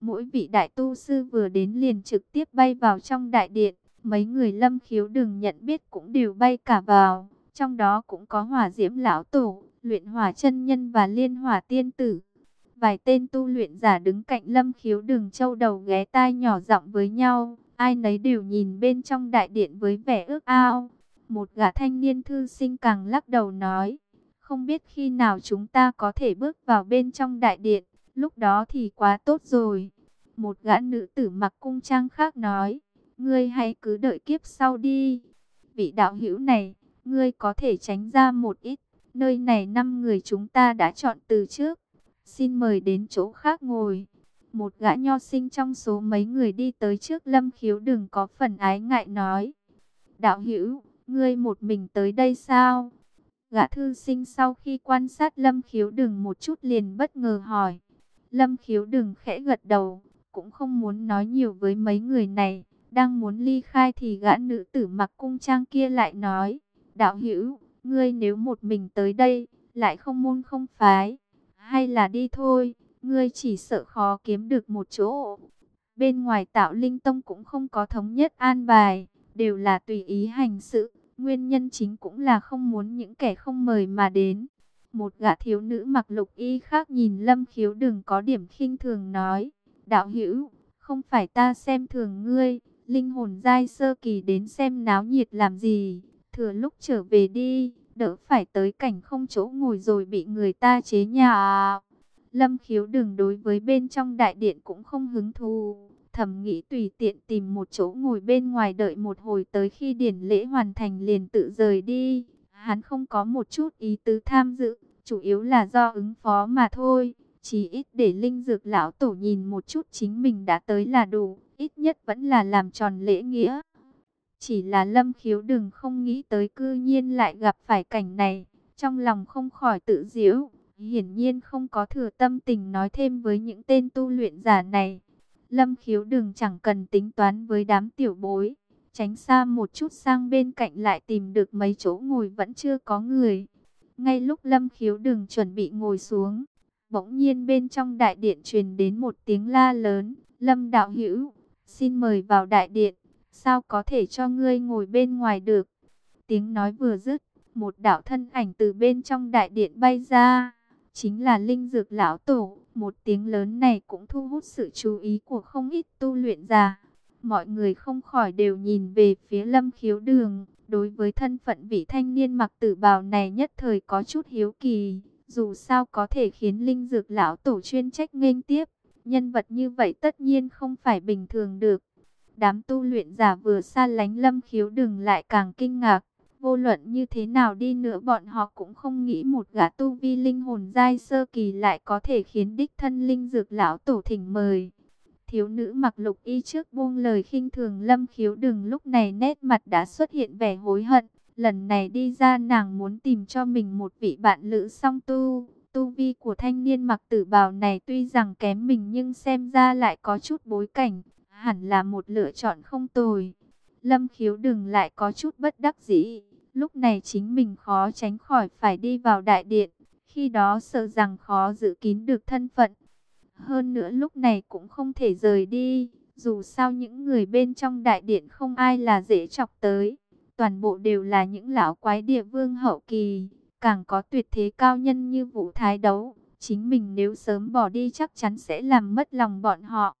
Mỗi vị đại tu sư vừa đến liền trực tiếp bay vào trong đại điện. Mấy người lâm khiếu đừng nhận biết cũng đều bay cả vào. Trong đó cũng có hỏa diễm lão tổ, luyện hỏa chân nhân và liên hỏa tiên tử. Vài tên tu luyện giả đứng cạnh lâm khiếu đường châu đầu ghé tai nhỏ giọng với nhau. Ai nấy đều nhìn bên trong đại điện với vẻ ước ao. Một gã thanh niên thư sinh càng lắc đầu nói. Không biết khi nào chúng ta có thể bước vào bên trong đại điện. Lúc đó thì quá tốt rồi. Một gã nữ tử mặc cung trang khác nói. Ngươi hãy cứ đợi kiếp sau đi. Vị đạo hữu này, ngươi có thể tránh ra một ít. Nơi này năm người chúng ta đã chọn từ trước. Xin mời đến chỗ khác ngồi. Một gã nho sinh trong số mấy người đi tới trước lâm khiếu đừng có phần ái ngại nói. Đạo hữu, ngươi một mình tới đây sao? Gã thư sinh sau khi quan sát lâm khiếu đừng một chút liền bất ngờ hỏi. Lâm khiếu đừng khẽ gật đầu, cũng không muốn nói nhiều với mấy người này. Đang muốn ly khai thì gã nữ tử mặc cung trang kia lại nói. Đạo hữu, ngươi nếu một mình tới đây, lại không môn không phái. Hay là đi thôi, ngươi chỉ sợ khó kiếm được một chỗ. Bên ngoài tạo linh tông cũng không có thống nhất an bài, đều là tùy ý hành sự. Nguyên nhân chính cũng là không muốn những kẻ không mời mà đến. Một gã thiếu nữ mặc lục y khác nhìn lâm khiếu đừng có điểm khinh thường nói. Đạo hữu, không phải ta xem thường ngươi, linh hồn giai sơ kỳ đến xem náo nhiệt làm gì. Thừa lúc trở về đi, đỡ phải tới cảnh không chỗ ngồi rồi bị người ta chế nhà. Lâm khiếu đừng đối với bên trong đại điện cũng không hứng thú. Thầm nghĩ tùy tiện tìm một chỗ ngồi bên ngoài đợi một hồi tới khi điển lễ hoàn thành liền tự rời đi. Hắn không có một chút ý tứ tham dự, chủ yếu là do ứng phó mà thôi. Chỉ ít để linh dược lão tổ nhìn một chút chính mình đã tới là đủ, ít nhất vẫn là làm tròn lễ nghĩa. Chỉ là lâm khiếu đừng không nghĩ tới cư nhiên lại gặp phải cảnh này, trong lòng không khỏi tự diễu, hiển nhiên không có thừa tâm tình nói thêm với những tên tu luyện giả này. Lâm khiếu đừng chẳng cần tính toán với đám tiểu bối, tránh xa một chút sang bên cạnh lại tìm được mấy chỗ ngồi vẫn chưa có người. Ngay lúc lâm khiếu đừng chuẩn bị ngồi xuống, bỗng nhiên bên trong đại điện truyền đến một tiếng la lớn, Lâm đạo hữu, xin mời vào đại điện sao có thể cho ngươi ngồi bên ngoài được? Tiếng nói vừa dứt, một đạo thân ảnh từ bên trong đại điện bay ra, chính là Linh Dược Lão Tổ. Một tiếng lớn này cũng thu hút sự chú ý của không ít tu luyện giả. Mọi người không khỏi đều nhìn về phía lâm khiếu đường. Đối với thân phận vị thanh niên mặc tử bào này nhất thời có chút hiếu kỳ. Dù sao có thể khiến Linh Dược Lão Tổ chuyên trách nghênh tiếp. Nhân vật như vậy tất nhiên không phải bình thường được. Đám tu luyện giả vừa xa lánh lâm khiếu đường lại càng kinh ngạc. Vô luận như thế nào đi nữa bọn họ cũng không nghĩ một gã tu vi linh hồn giai sơ kỳ lại có thể khiến đích thân linh dược lão tổ thỉnh mời. Thiếu nữ mặc lục y trước buông lời khinh thường lâm khiếu đừng lúc này nét mặt đã xuất hiện vẻ hối hận. Lần này đi ra nàng muốn tìm cho mình một vị bạn lữ song tu. Tu vi của thanh niên mặc tử bào này tuy rằng kém mình nhưng xem ra lại có chút bối cảnh hẳn là một lựa chọn không tồi. Lâm khiếu đừng lại có chút bất đắc dĩ, lúc này chính mình khó tránh khỏi phải đi vào đại điện, khi đó sợ rằng khó giữ kín được thân phận. Hơn nữa lúc này cũng không thể rời đi, dù sao những người bên trong đại điện không ai là dễ chọc tới, toàn bộ đều là những lão quái địa vương hậu kỳ, càng có tuyệt thế cao nhân như vũ thái đấu. Chính mình nếu sớm bỏ đi chắc chắn sẽ làm mất lòng bọn họ.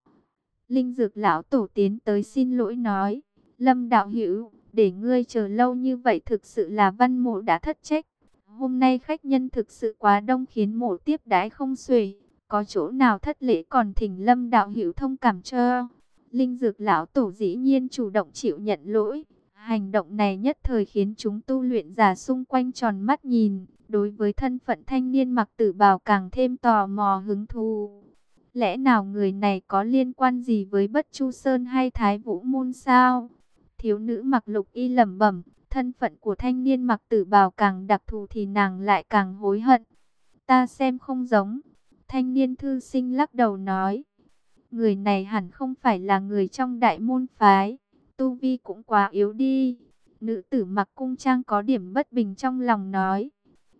Linh dược lão tổ tiến tới xin lỗi nói, Lâm đạo hữu, để ngươi chờ lâu như vậy thực sự là văn mộ đã thất trách. Hôm nay khách nhân thực sự quá đông khiến mộ tiếp đái không xuể, có chỗ nào thất lễ còn thỉnh Lâm đạo hữu thông cảm cho. Linh dược lão tổ dĩ nhiên chủ động chịu nhận lỗi. Hành động này nhất thời khiến chúng tu luyện giả xung quanh tròn mắt nhìn, đối với thân phận thanh niên mặc tử bào càng thêm tò mò hứng thú. Lẽ nào người này có liên quan gì với Bất Chu Sơn hay Thái Vũ Môn sao? Thiếu nữ mặc lục y lẩm bẩm, thân phận của thanh niên mặc tử bào càng đặc thù thì nàng lại càng hối hận. Ta xem không giống. Thanh niên thư sinh lắc đầu nói. Người này hẳn không phải là người trong đại môn phái. Tu Vi cũng quá yếu đi. Nữ tử mặc cung trang có điểm bất bình trong lòng nói.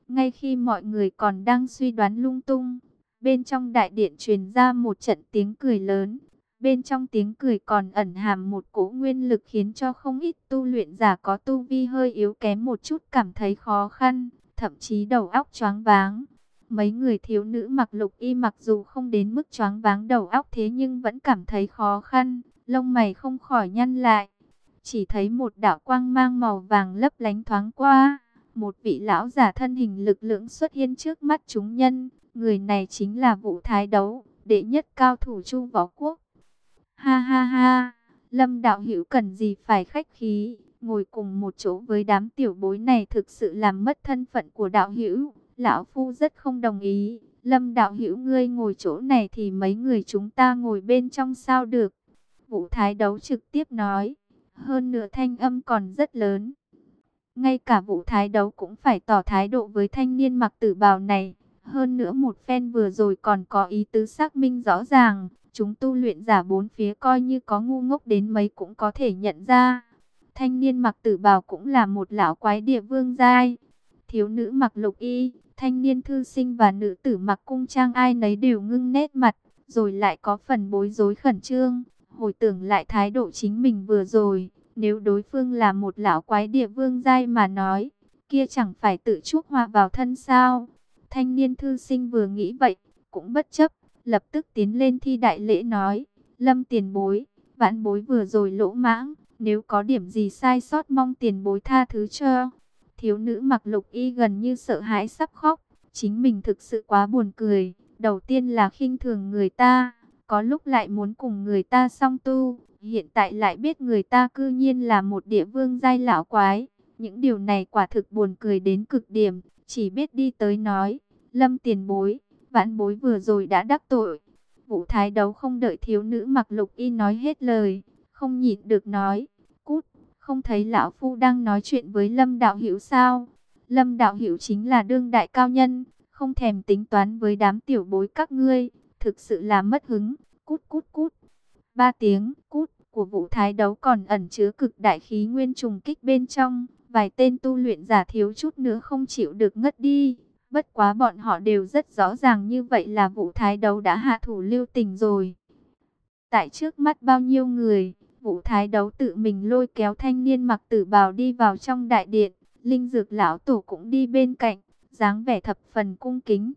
Ngay khi mọi người còn đang suy đoán lung tung, Bên trong đại điện truyền ra một trận tiếng cười lớn. Bên trong tiếng cười còn ẩn hàm một cỗ nguyên lực khiến cho không ít tu luyện giả có tu vi hơi yếu kém một chút cảm thấy khó khăn, thậm chí đầu óc choáng váng. Mấy người thiếu nữ mặc lục y mặc dù không đến mức choáng váng đầu óc thế nhưng vẫn cảm thấy khó khăn, lông mày không khỏi nhăn lại. Chỉ thấy một đạo quang mang màu vàng lấp lánh thoáng qua, một vị lão giả thân hình lực lượng xuất hiện trước mắt chúng nhân, người này chính là Vũ Thái Đấu, đệ nhất cao thủ Chu Võ Quốc. Ha ha ha, Lâm đạo hữu cần gì phải khách khí, ngồi cùng một chỗ với đám tiểu bối này thực sự làm mất thân phận của đạo hữu. Lão Phu rất không đồng ý, Lâm đạo hữu ngươi ngồi chỗ này thì mấy người chúng ta ngồi bên trong sao được. Vũ Thái Đấu trực tiếp nói, hơn nửa thanh âm còn rất lớn. Ngay cả Vũ Thái Đấu cũng phải tỏ thái độ với thanh niên mặc tử bào này. Hơn nữa một phen vừa rồi còn có ý tứ xác minh rõ ràng, chúng tu luyện giả bốn phía coi như có ngu ngốc đến mấy cũng có thể nhận ra. Thanh niên mặc tử bào cũng là một lão quái địa vương giai. Thiếu nữ mặc lục y, thanh niên thư sinh và nữ tử mặc cung trang ai nấy đều ngưng nét mặt, rồi lại có phần bối rối khẩn trương, hồi tưởng lại thái độ chính mình vừa rồi. Nếu đối phương là một lão quái địa vương giai mà nói, kia chẳng phải tự chuốc hoa vào thân sao? Thanh niên thư sinh vừa nghĩ vậy, cũng bất chấp, lập tức tiến lên thi đại lễ nói, lâm tiền bối, vãn bối vừa rồi lỗ mãng, nếu có điểm gì sai sót mong tiền bối tha thứ cho. Thiếu nữ mặc lục y gần như sợ hãi sắp khóc, chính mình thực sự quá buồn cười, đầu tiên là khinh thường người ta, có lúc lại muốn cùng người ta song tu, hiện tại lại biết người ta cư nhiên là một địa vương giai lão quái. Những điều này quả thực buồn cười đến cực điểm, chỉ biết đi tới nói, lâm tiền bối, vãn bối vừa rồi đã đắc tội. Vũ thái đấu không đợi thiếu nữ mặc lục y nói hết lời, không nhịn được nói, không thấy lão phu đang nói chuyện với lâm đạo hữu sao. Lâm đạo hữu chính là đương đại cao nhân, không thèm tính toán với đám tiểu bối các ngươi, thực sự là mất hứng, cút cút cút. Ba tiếng cút của vũ thái đấu còn ẩn chứa cực đại khí nguyên trùng kích bên trong, vài tên tu luyện giả thiếu chút nữa không chịu được ngất đi. Bất quá bọn họ đều rất rõ ràng như vậy là vũ thái đấu đã hạ thủ lưu tình rồi. Tại trước mắt bao nhiêu người, vũ thái đấu tự mình lôi kéo thanh niên mặc tử bào đi vào trong đại điện. Linh dược lão tổ cũng đi bên cạnh, dáng vẻ thập phần cung kính.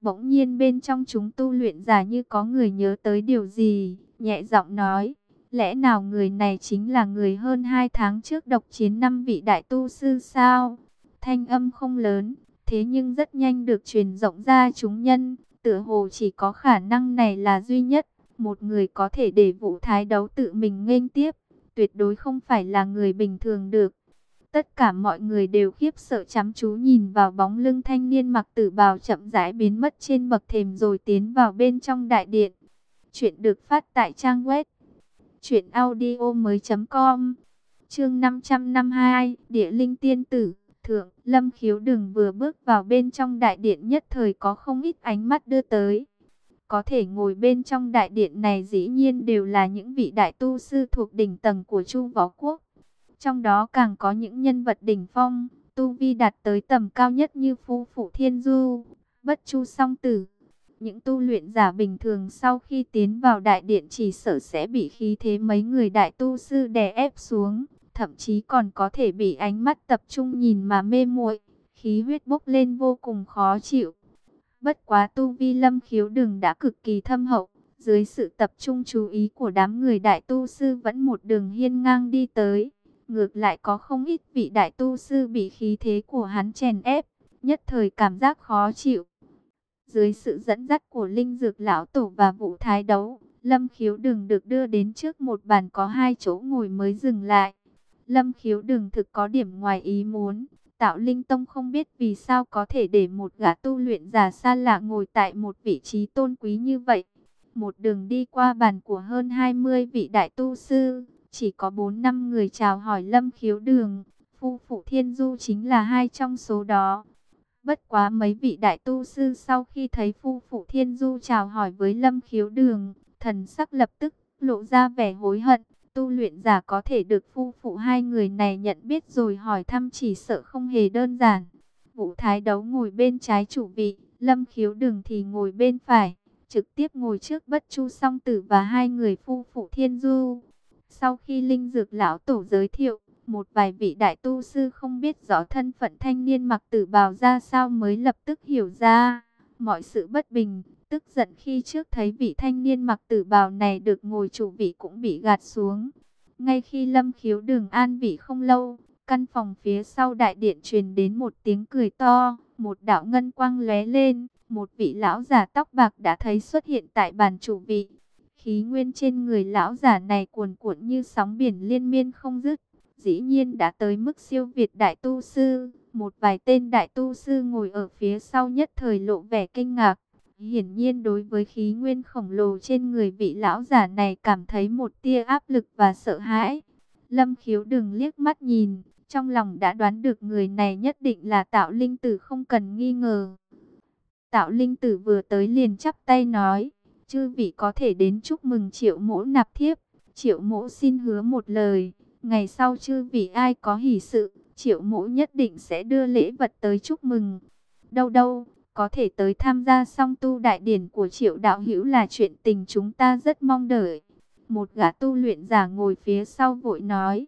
Bỗng nhiên bên trong chúng tu luyện giả như có người nhớ tới điều gì, nhẹ giọng nói. Lẽ nào người này chính là người hơn hai tháng trước độc chiến năm vị đại tu sư sao? Thanh âm không lớn, thế nhưng rất nhanh được truyền rộng ra chúng nhân, tựa hồ chỉ có khả năng này là duy nhất, một người có thể để vũ thái đấu tự mình nghênh tiếp, tuyệt đối không phải là người bình thường được. Tất cả mọi người đều khiếp sợ chăm chú nhìn vào bóng lưng thanh niên mặc tử bào chậm rãi biến mất trên bậc thềm rồi tiến vào bên trong đại điện. Chuyện được phát tại trang web chuyện audio mới.com Chương 552 Địa linh tiên tử Thượng, Lâm Khiếu Đừng vừa bước vào bên trong đại điện nhất thời có không ít ánh mắt đưa tới. Có thể ngồi bên trong đại điện này dĩ nhiên đều là những vị đại tu sư thuộc đỉnh tầng của Chu Võ Quốc. Trong đó càng có những nhân vật đỉnh phong, tu vi đạt tới tầm cao nhất như Phu Phụ Thiên Du, Bất Chu Song Tử. Những tu luyện giả bình thường sau khi tiến vào đại điện chỉ sợ sẽ bị khí thế mấy người đại tu sư đè ép xuống thậm chí còn có thể bị ánh mắt tập trung nhìn mà mê muội, khí huyết bốc lên vô cùng khó chịu. Bất quá tu vi lâm khiếu đường đã cực kỳ thâm hậu, dưới sự tập trung chú ý của đám người đại tu sư vẫn một đường hiên ngang đi tới. Ngược lại có không ít vị đại tu sư bị khí thế của hắn chèn ép, nhất thời cảm giác khó chịu. Dưới sự dẫn dắt của Linh Dược Lão Tổ và Vũ Thái Đấu, Lâm Khiếu đừng được đưa đến trước một bàn có hai chỗ ngồi mới dừng lại. Lâm khiếu đừng thực có điểm ngoài ý muốn. Tạo Linh Tông không biết vì sao có thể để một gã tu luyện giả xa lạ ngồi tại một vị trí tôn quý như vậy. Một đường đi qua bàn của hơn 20 vị đại tu sư, chỉ có 4 năm người chào hỏi Lâm khiếu đường. Phu Phụ Thiên Du chính là hai trong số đó. Bất quá mấy vị đại tu sư sau khi thấy Phu Phụ Thiên Du chào hỏi với Lâm khiếu đường, thần sắc lập tức lộ ra vẻ hối hận. Tu luyện giả có thể được phu phụ hai người này nhận biết rồi hỏi thăm chỉ sợ không hề đơn giản. Vũ Thái đấu ngồi bên trái chủ vị, Lâm khiếu đường thì ngồi bên phải, trực tiếp ngồi trước bất chu song tử và hai người phu phụ thiên du. Sau khi linh dược lão tổ giới thiệu, một vài vị đại tu sư không biết rõ thân phận thanh niên mặc tử bào ra sao mới lập tức hiểu ra mọi sự bất bình, tức giận khi trước thấy vị thanh niên mặc tử bào này được ngồi chủ vị cũng bị gạt xuống. Ngay khi lâm khiếu đường an vị không lâu, căn phòng phía sau đại điện truyền đến một tiếng cười to, một đạo ngân quang lóe lên, một vị lão già tóc bạc đã thấy xuất hiện tại bàn chủ vị. Khí nguyên trên người lão già này cuồn cuộn như sóng biển liên miên không dứt, dĩ nhiên đã tới mức siêu việt đại tu sư. Một vài tên đại tu sư ngồi ở phía sau nhất thời lộ vẻ kinh ngạc. Hiển nhiên đối với khí nguyên khổng lồ trên người vị lão giả này cảm thấy một tia áp lực và sợ hãi. Lâm khiếu đừng liếc mắt nhìn, trong lòng đã đoán được người này nhất định là tạo linh tử không cần nghi ngờ. Tạo linh tử vừa tới liền chắp tay nói, chư vị có thể đến chúc mừng triệu mỗ nạp thiếp. Triệu mỗ xin hứa một lời, ngày sau chư vị ai có hỷ sự, triệu mỗ nhất định sẽ đưa lễ vật tới chúc mừng. Đâu đâu, có thể tới tham gia song tu đại điển của triệu đạo hữu là chuyện tình chúng ta rất mong đợi. Một gã tu luyện giả ngồi phía sau vội nói.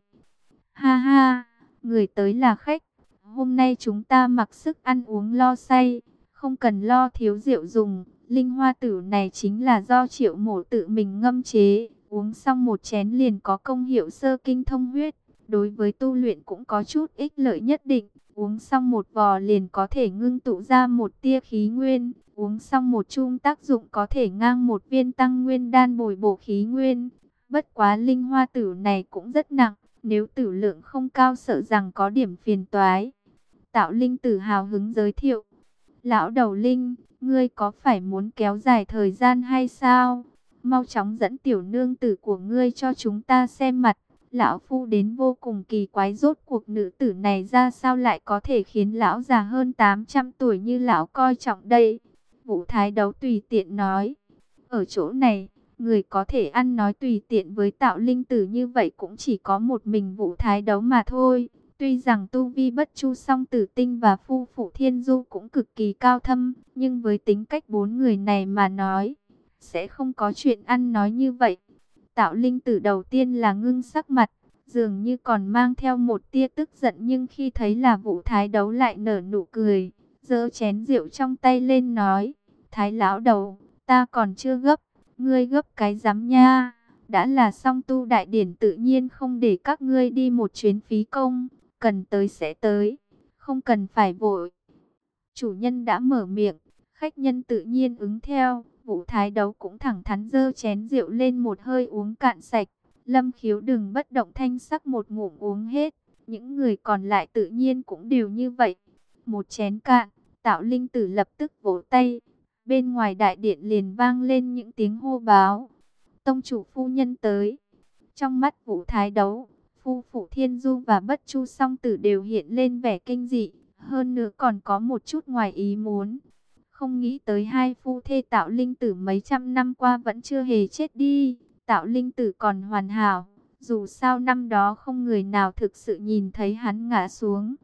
Ha ha, người tới là khách. Hôm nay chúng ta mặc sức ăn uống lo say, không cần lo thiếu rượu dùng. Linh hoa tử này chính là do triệu mổ tự mình ngâm chế, uống xong một chén liền có công hiệu sơ kinh thông huyết đối với tu luyện cũng có chút ích lợi nhất định. Uống xong một vò liền có thể ngưng tụ ra một tia khí nguyên, uống xong một chung tác dụng có thể ngang một viên tăng nguyên đan bồi bổ khí nguyên. Bất quá linh hoa tử này cũng rất nặng, nếu tử lượng không cao sợ rằng có điểm phiền toái. Tạo linh tử hào hứng giới thiệu. Lão đầu linh, ngươi có phải muốn kéo dài thời gian hay sao? Mau chóng dẫn tiểu nương tử của ngươi cho chúng ta xem mặt. Lão Phu đến vô cùng kỳ quái rốt cuộc nữ tử này ra sao lại có thể khiến lão già hơn 800 tuổi như lão coi trọng đây. Vũ Thái Đấu tùy tiện nói. Ở chỗ này, người có thể ăn nói tùy tiện với tạo linh tử như vậy cũng chỉ có một mình Vũ Thái Đấu mà thôi. Tuy rằng tu vi bất chu song tử tinh và phu phụ thiên du cũng cực kỳ cao thâm, nhưng với tính cách bốn người này mà nói, sẽ không có chuyện ăn nói như vậy. Tạo linh tử đầu tiên là ngưng sắc mặt, dường như còn mang theo một tia tức giận nhưng khi thấy là vũ thái đấu lại nở nụ cười, giơ chén rượu trong tay lên nói, thái lão đầu, ta còn chưa gấp, ngươi gấp cái giám nha, đã là song tu đại điển tự nhiên không để các ngươi đi một chuyến phí công, cần tới sẽ tới, không cần phải vội. Chủ nhân đã mở miệng, khách nhân tự nhiên ứng theo. Vũ Thái Đấu cũng thẳng thắn dơ chén rượu lên một hơi uống cạn sạch. Lâm khiếu đừng bất động thanh sắc một ngụm uống hết. Những người còn lại tự nhiên cũng đều như vậy. Một chén cạn, tạo linh tử lập tức vỗ tay. Bên ngoài đại điện liền vang lên những tiếng hô báo. Tông chủ phu nhân tới. Trong mắt vũ thái đấu, phu phụ thiên du và bất chu song tử đều hiện lên vẻ kinh dị. Hơn nữa còn có một chút ngoài ý muốn. Không nghĩ tới hai phu thê tạo linh tử mấy trăm năm qua vẫn chưa hề chết đi. Tạo linh tử còn hoàn hảo. Dù sao năm đó không người nào thực sự nhìn thấy hắn ngã xuống.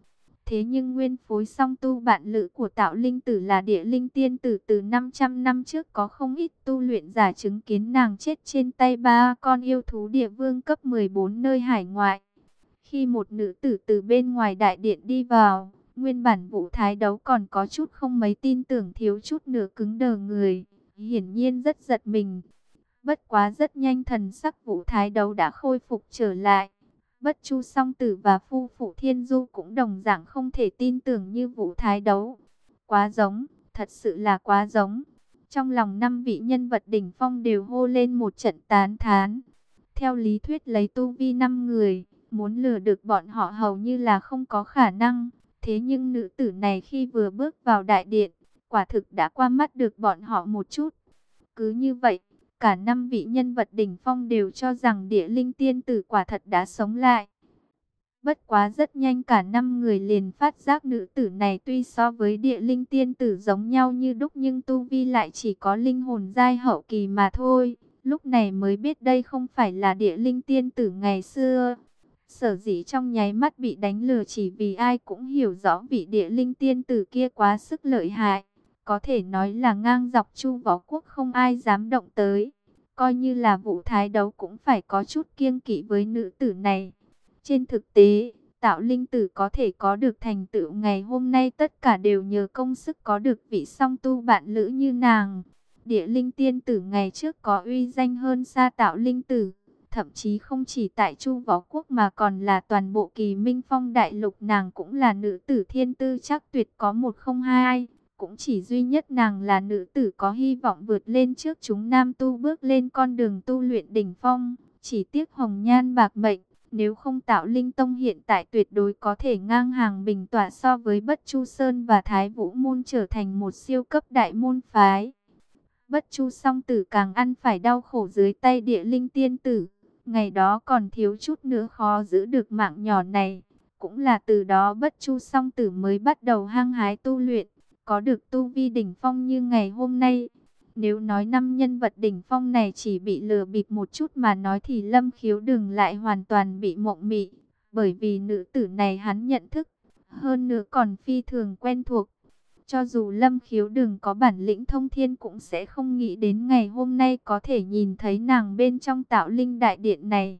Thế nhưng nguyên phối song tu bạn lữ của tạo linh tử là địa linh tiên tử từ 500 năm trước có không ít tu luyện giả chứng kiến nàng chết trên tay ba con yêu thú địa vương cấp 14 nơi hải ngoại. Khi một nữ tử từ bên ngoài đại điện đi vào, Nguyên bản vũ thái đấu còn có chút không mấy tin tưởng thiếu chút nửa cứng đờ người. Hiển nhiên rất giật mình. Bất quá rất nhanh thần sắc vũ thái đấu đã khôi phục trở lại. Bất chu song tử và phu phụ thiên du cũng đồng dạng không thể tin tưởng như vũ thái đấu. Quá giống, thật sự là quá giống. Trong lòng năm vị nhân vật đỉnh phong đều hô lên một trận tán thán. Theo lý thuyết lấy tu vi năm người, muốn lừa được bọn họ hầu như là không có khả năng. Thế nhưng nữ tử này khi vừa bước vào đại điện, quả thực đã qua mắt được bọn họ một chút. Cứ như vậy, cả năm vị nhân vật đỉnh phong đều cho rằng địa linh tiên tử quả thật đã sống lại. Bất quá rất nhanh cả năm người liền phát giác nữ tử này tuy so với địa linh tiên tử giống nhau như đúc nhưng tu vi lại chỉ có linh hồn giai hậu kỳ mà thôi. Lúc này mới biết đây không phải là địa linh tiên tử ngày xưa. Sở dĩ trong nháy mắt bị đánh lừa chỉ vì ai cũng hiểu rõ vị địa linh tiên tử kia quá sức lợi hại. có thể nói là ngang dọc chu võ quốc không ai dám động tới. Coi như là vụ thái đấu cũng phải có chút kiêng kỵ với nữ tử này. Trên thực tế, tạo linh tử có thể có được thành tựu ngày hôm nay tất cả đều nhờ công sức có được vị song tu bạn lữ như nàng. Địa linh tiên tử ngày trước có uy danh hơn xa tạo linh tử. Thậm chí không chỉ tại Chu Võ Quốc mà còn là toàn bộ kỳ minh phong đại lục nàng cũng là nữ tử thiên tư chắc tuyệt có một không hai. Cũng chỉ duy nhất nàng là nữ tử có hy vọng vượt lên trước chúng nam tu bước lên con đường tu luyện đỉnh phong. Chỉ tiếc hồng nhan bạc mệnh, nếu không tạo linh tông hiện tại tuyệt đối có thể ngang hàng bình tỏa so với Bất Chu Sơn và Thái Vũ Môn trở thành một siêu cấp đại môn phái. Bất Chu song tử càng ăn phải đau khổ dưới tay địa linh tiên tử. Ngày đó còn thiếu chút nữa khó giữ được mạng nhỏ này. Cũng là từ đó Bất Chu song tử mới bắt đầu hăng hái tu luyện. Có được tu vi đỉnh phong như ngày hôm nay. Nếu nói năm nhân vật đỉnh phong này chỉ bị lừa bịp một chút mà nói thì Lâm Khiếu đừng lại hoàn toàn bị mộng mị. Bởi vì nữ tử này hắn nhận thức. Hơn nữa còn phi thường quen thuộc. Cho dù Lâm Khiếu đừng có bản lĩnh thông thiên cũng sẽ không nghĩ đến ngày hôm nay có thể nhìn thấy nàng bên trong tạo linh đại điện này.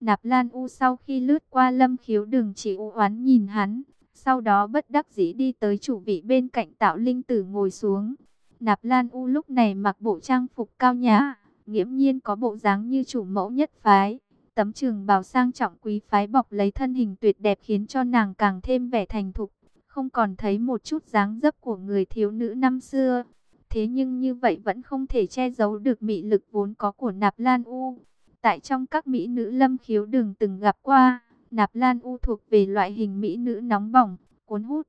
Nạp Lan U sau khi lướt qua Lâm Khiếu đừng chỉ u oán nhìn hắn, sau đó bất đắc dĩ đi tới chủ vị bên cạnh tạo linh tử ngồi xuống. Nạp Lan U lúc này mặc bộ trang phục cao nhã, nghiễm nhiên có bộ dáng như chủ mẫu nhất phái. Tấm trường bào sang trọng quý phái bọc lấy thân hình tuyệt đẹp khiến cho nàng càng thêm vẻ thành thục không còn thấy một chút dáng dấp của người thiếu nữ năm xưa. Thế nhưng như vậy vẫn không thể che giấu được mị lực vốn có của Nạp Lan U. Tại trong các mỹ nữ lâm khiếu đường từng gặp qua, Nạp Lan U thuộc về loại hình mỹ nữ nóng bỏng, cuốn hút.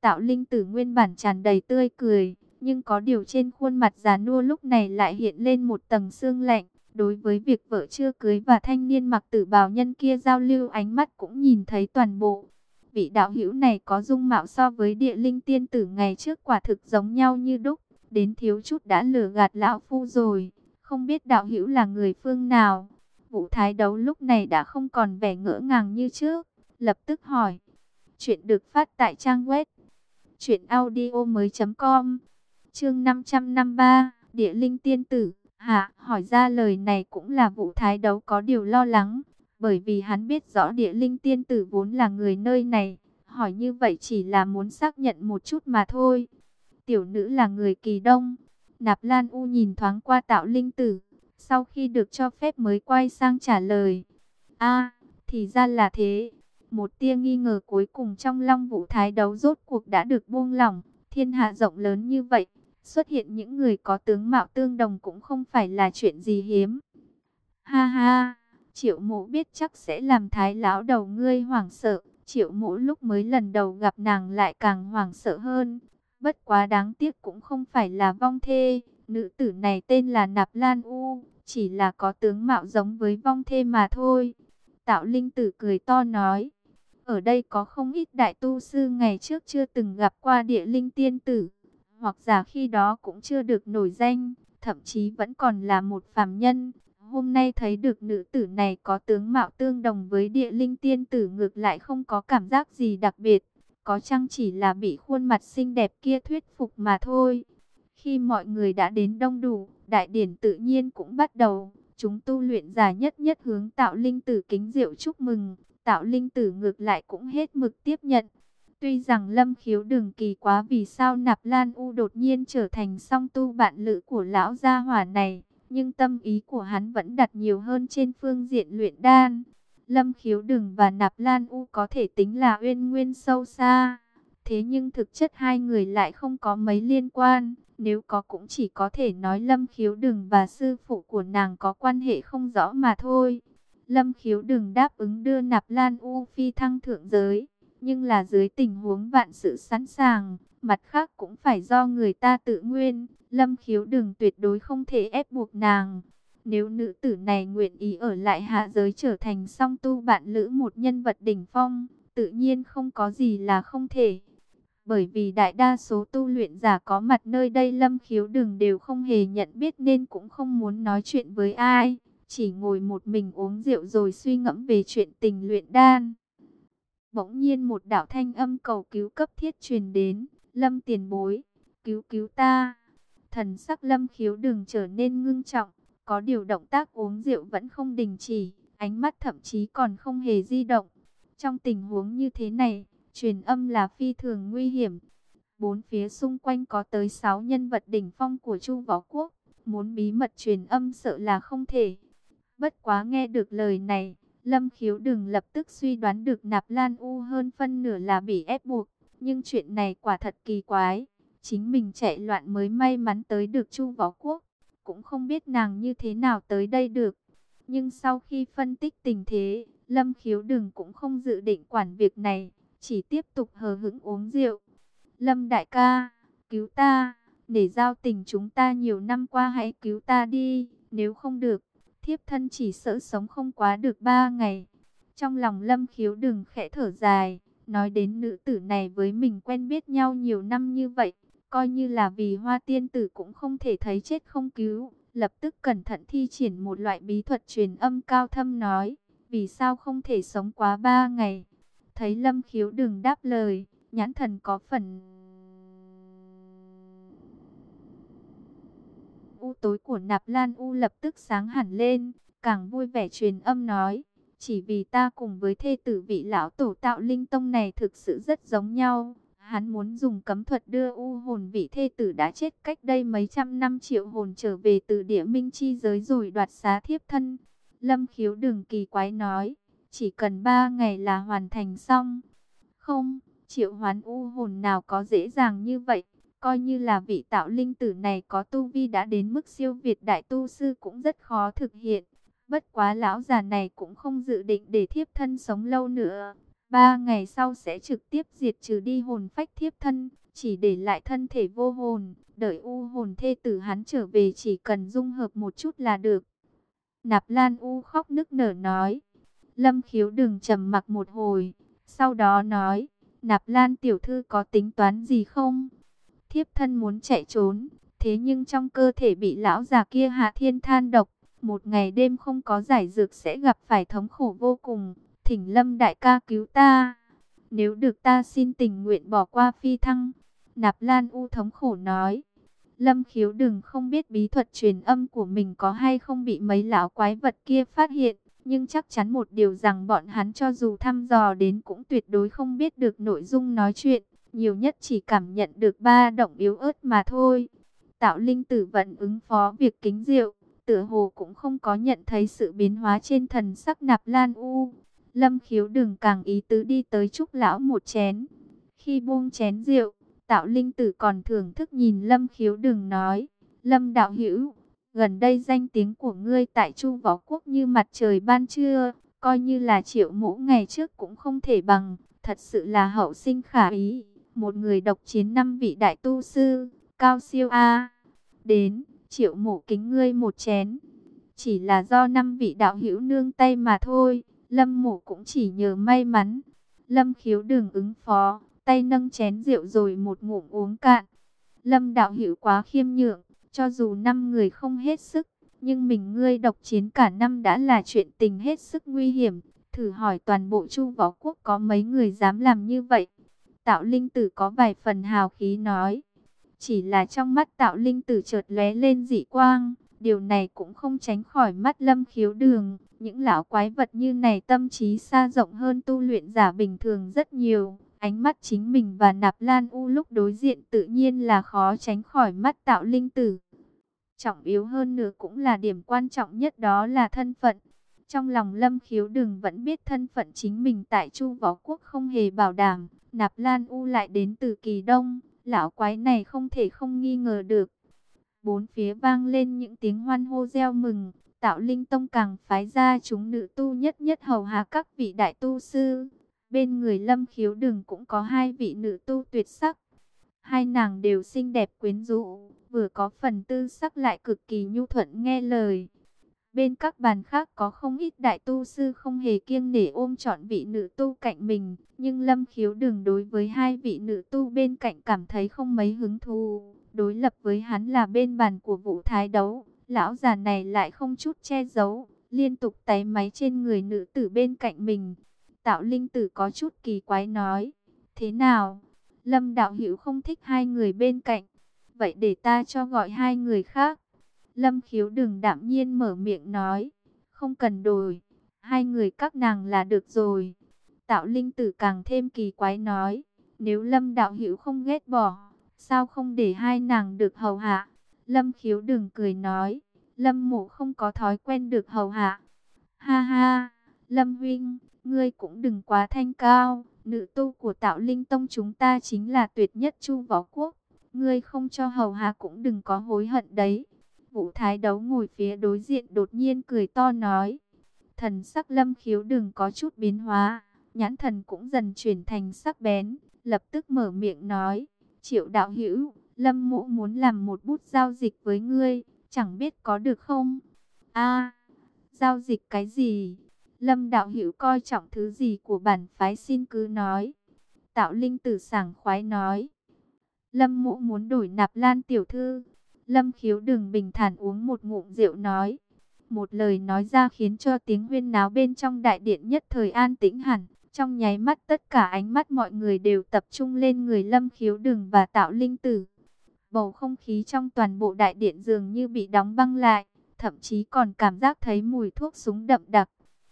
Tạo linh tử nguyên bản tràn đầy tươi cười, nhưng có điều trên khuôn mặt già nua lúc này lại hiện lên một tầng xương lạnh. Đối với việc vợ chưa cưới và thanh niên mặc tử bào nhân kia giao lưu ánh mắt cũng nhìn thấy toàn bộ vị đạo hữu này có dung mạo so với địa linh tiên tử ngày trước quả thực giống nhau như đúc, đến thiếu chút đã lừa gạt lão phu rồi, không biết đạo hữu là người phương nào. Vũ thái đấu lúc này đã không còn vẻ ngỡ ngàng như trước, lập tức hỏi. Chuyện được phát tại trang web truyệnaudiomoi.com. Chương 553, Địa linh tiên tử. Hạ, hỏi ra lời này cũng là Vũ thái đấu có điều lo lắng bởi vì hắn biết rõ địa linh tiên tử vốn là người nơi này, hỏi như vậy chỉ là muốn xác nhận một chút mà thôi. Tiểu nữ là người kỳ đông, Nạp Lan U nhìn thoáng qua tạo linh tử, sau khi được cho phép mới quay sang trả lời. a thì ra là thế. Một tia nghi ngờ cuối cùng trong long vũ thái đấu rốt cuộc đã được buông lỏng, thiên hạ rộng lớn như vậy. Xuất hiện những người có tướng mạo tương đồng cũng không phải là chuyện gì hiếm. Ha ha! Triệu mộ biết chắc sẽ làm thái lão đầu ngươi hoảng sợ. Triệu mộ lúc mới lần đầu gặp nàng lại càng hoảng sợ hơn. Bất quá đáng tiếc cũng không phải là vong thê. Nữ tử này tên là Nạp Lan U. Chỉ là có tướng mạo giống với vong thê mà thôi. Tạo linh tử cười to nói. Ở đây có không ít đại tu sư ngày trước chưa từng gặp qua địa linh tiên tử. Hoặc giả khi đó cũng chưa được nổi danh. Thậm chí vẫn còn là một phàm nhân Hôm nay thấy được nữ tử này có tướng mạo tương đồng với địa linh tiên tử ngược lại không có cảm giác gì đặc biệt. Có chăng chỉ là bị khuôn mặt xinh đẹp kia thuyết phục mà thôi. Khi mọi người đã đến đông đủ, đại điển tự nhiên cũng bắt đầu. Chúng tu luyện giả nhất nhất hướng tạo linh tử kính rượu chúc mừng. Tạo linh tử ngược lại cũng hết mực tiếp nhận. Tuy rằng lâm khiếu đừng kỳ quá vì sao nạp lan u đột nhiên trở thành song tu bạn lữ của lão gia hỏa này nhưng tâm ý của hắn vẫn đặt nhiều hơn trên phương diện luyện đan. Lâm Khiếu Đừng và Nạp Lan U có thể tính là uyên nguyên sâu xa. Thế nhưng thực chất hai người lại không có mấy liên quan. Nếu có cũng chỉ có thể nói Lâm Khiếu Đừng và sư phụ của nàng có quan hệ không rõ mà thôi. Lâm Khiếu Đừng đáp ứng đưa Nạp Lan U phi thăng thượng giới. Nhưng là dưới tình huống vạn sự sẵn sàng. Mặt khác cũng phải do người ta tự nguyên. Lâm khiếu đừng tuyệt đối không thể ép buộc nàng. Nếu nữ tử này nguyện ý ở lại hạ giới trở thành song tu bạn lữ một nhân vật đỉnh phong, tự nhiên không có gì là không thể. Bởi vì đại đa số tu luyện giả có mặt nơi đây lâm khiếu đừng đều không hề nhận biết nên cũng không muốn nói chuyện với ai. Chỉ ngồi một mình uống rượu rồi suy ngẫm về chuyện tình luyện đan. Bỗng nhiên một đạo thanh âm cầu cứu cấp thiết truyền đến, lâm tiền bối cứu cứu ta. Thần sắc lâm khiếu đừng trở nên ngưng trọng, có điều động tác uống rượu vẫn không đình chỉ, ánh mắt thậm chí còn không hề di động. Trong tình huống như thế này, truyền âm là phi thường nguy hiểm. Bốn phía xung quanh có tới 6 nhân vật đỉnh phong của Chu Võ Quốc, muốn bí mật truyền âm sợ là không thể. Bất quá nghe được lời này, Lâm Khiếu đừng lập tức suy đoán được Nạp Lan U hơn phân nửa là bị ép buộc, nhưng chuyện này quả thật kỳ quái. Chính mình chạy loạn mới may mắn tới được Chu Võ Quốc, cũng không biết nàng như thế nào tới đây được. Nhưng sau khi phân tích tình thế, Lâm Khiếu đừng cũng không dự định quản việc này, chỉ tiếp tục hờ hững uống rượu. Lâm đại ca, cứu ta, để giao tình chúng ta nhiều năm qua hãy cứu ta đi, nếu không được, thiếp thân chỉ sợ sống không quá được ba ngày. Trong lòng Lâm Khiếu đừng khẽ thở dài, nói đến nữ tử này với mình quen biết nhau nhiều năm như vậy, coi như là vì hoa tiên tử cũng không thể thấy chết không cứu. Lập tức cẩn thận thi triển một loại bí thuật truyền âm cao thâm nói, vì sao không thể sống quá ba ngày. Thấy Lâm Khiếu đừng đáp lời, nhãn thần có phần... U tối của Nạp Lan U lập tức sáng hẳn lên, càng vui vẻ truyền âm nói, chỉ vì ta cùng với thê tử vị lão tổ tạo linh tông này thực sự rất giống nhau. Hắn muốn dùng cấm thuật đưa u hồn vị thê tử đã chết cách đây mấy trăm năm triệu hồn trở về từ địa minh chi giới rồi đoạt xá thiếp thân. Lâm khiếu đừng kỳ quái nói, chỉ cần ba ngày là hoàn thành xong. Không, triệu hoán u hồn nào có dễ dàng như vậy. Coi như là vị tạo linh tử này có tu vi đã đến mức siêu việt đại tu sư cũng rất khó thực hiện. Bất quá lão già này cũng không dự định để thiếp thân sống lâu nữa. Ba ngày sau sẽ trực tiếp diệt trừ đi hồn phách thiếp thân, chỉ để lại thân thể vô hồn, đợi u hồn thê tử hắn trở về chỉ cần dung hợp một chút là được. Nạp Lan U khóc nức nở nói, Lâm khiếu đừng trầm mặc một hồi, sau đó nói, Nạp Lan tiểu thư có tính toán gì không? Thiếp thân muốn chạy trốn, thế nhưng trong cơ thể bị lão già kia hạ thiên than độc, một ngày đêm không có giải dược sẽ gặp phải thống khổ vô cùng, thỉnh lâm đại ca cứu ta. Nếu được ta xin tình nguyện bỏ qua phi thăng. Nạp Lan U thống khổ nói. Lâm khiếu đừng không biết bí thuật truyền âm của mình có hay không bị mấy lão quái vật kia phát hiện. Nhưng chắc chắn một điều rằng bọn hắn cho dù thăm dò đến cũng tuyệt đối không biết được nội dung nói chuyện. Nhiều nhất chỉ cảm nhận được ba động yếu ớt mà thôi. Tạo linh tử vận ứng phó việc kính rượu. Tựa hồ cũng không có nhận thấy sự biến hóa trên thần sắc nạp lan u. Lâm khiếu đừng càng ý tứ đi tới chúc lão một chén. Khi buông chén rượu, tạo linh tử còn thưởng thức nhìn lâm khiếu đừng nói. Lâm đạo hữu, gần đây danh tiếng của ngươi tại Chu Võ Quốc như mặt trời ban trưa, coi như là triệu mũ ngày trước cũng không thể bằng. Thật sự là hậu sinh khả ý, một người độc chiến năm vị đại tu sư, cao siêu A. Đến, triệu mộ kính ngươi một chén. Chỉ là do năm vị đạo hữu nương tay mà thôi. Lâm mộ cũng chỉ nhờ may mắn. Lâm khiếu đừng ứng phó, tay nâng chén rượu rồi một ngụm uống cạn. Lâm đạo hữu quá khiêm nhượng, cho dù năm người không hết sức, nhưng mình ngươi độc chiến cả năm đã là chuyện tình hết sức nguy hiểm. Thử hỏi toàn bộ chu võ quốc có mấy người dám làm như vậy. Tạo linh tử có vài phần hào khí nói. Chỉ là trong mắt tạo linh tử chợt lóe lên dị quang, Điều này cũng không tránh khỏi mắt lâm khiếu đường. Những lão quái vật như này tâm trí xa rộng hơn tu luyện giả bình thường rất nhiều. Ánh mắt chính mình và nạp lan u lúc đối diện tự nhiên là khó tránh khỏi mắt tạo linh tử. Trọng yếu hơn nữa cũng là điểm quan trọng nhất đó là thân phận. Trong lòng lâm khiếu đường vẫn biết thân phận chính mình tại Chu Võ Quốc không hề bảo đảm. Nạp Lan U lại đến từ kỳ đông, lão quái này không thể không nghi ngờ được. Bốn phía vang lên những tiếng hoan hô reo mừng, tạo linh tông càng phái ra chúng nữ tu nhất nhất hầu hạ các vị đại tu sư. Bên người lâm khiếu đừng cũng có hai vị nữ tu tuyệt sắc. Hai nàng đều xinh đẹp quyến rũ, vừa có phần tư sắc lại cực kỳ nhu thuận nghe lời. Bên các bàn khác có không ít đại tu sư không hề kiêng nể ôm chọn vị nữ tu cạnh mình, nhưng Lâm Khiếu đường đối với hai vị nữ tu bên cạnh cảm thấy không mấy hứng thú. Đối lập với hắn là bên bàn của vụ thái đấu, lão già này lại không chút che giấu, liên tục tay máy trên người nữ tử bên cạnh mình. Tạo linh tử có chút kỳ quái nói, thế nào? Lâm đạo hữu không thích hai người bên cạnh. vậy để ta cho gọi hai người khác. Lâm khiếu đừng đạm nhiên mở miệng nói, không cần đổi, hai người các nàng là được rồi. Tạo linh tử càng thêm kỳ quái nói, nếu lâm đạo hữu không ghét bỏ, sao không để hai nàng được hầu hạ? Lâm khiếu đừng cười nói, lâm mộ không có thói quen được hầu hạ. Ha ha, lâm huynh, ngươi cũng đừng quá thanh cao, nữ tu của tạo linh tông chúng ta chính là tuyệt nhất chu võ quốc. Ngươi không cho hầu hạ cũng đừng có hối hận đấy. Vũ thái đấu ngồi phía đối diện đột nhiên cười to nói. Thần sắc lâm khiếu đừng có chút biến hóa, nhãn thần cũng dần chuyển thành sắc bén, lập tức mở miệng nói. Triệu đạo hữu, lâm mũ muốn làm một bút giao dịch với ngươi, chẳng biết có được không? a giao dịch cái gì? Lâm đạo hữu coi trọng thứ gì của bản phái xin cứ nói. Tạo linh tử sảng khoái nói. Lâm mũ muốn đổi nạp lan tiểu thư. Lâm khiếu đừng bình thản uống một ngụm rượu nói. Một lời nói ra khiến cho tiếng huyên náo bên trong đại điện nhất thời an tĩnh hẳn. Trong nháy mắt tất cả ánh mắt mọi người đều tập trung lên người lâm khiếu đừng và tạo linh tử. Bầu không khí trong toàn bộ đại điện dường như bị đóng băng lại. Thậm chí còn cảm giác thấy mùi thuốc súng đậm đặc.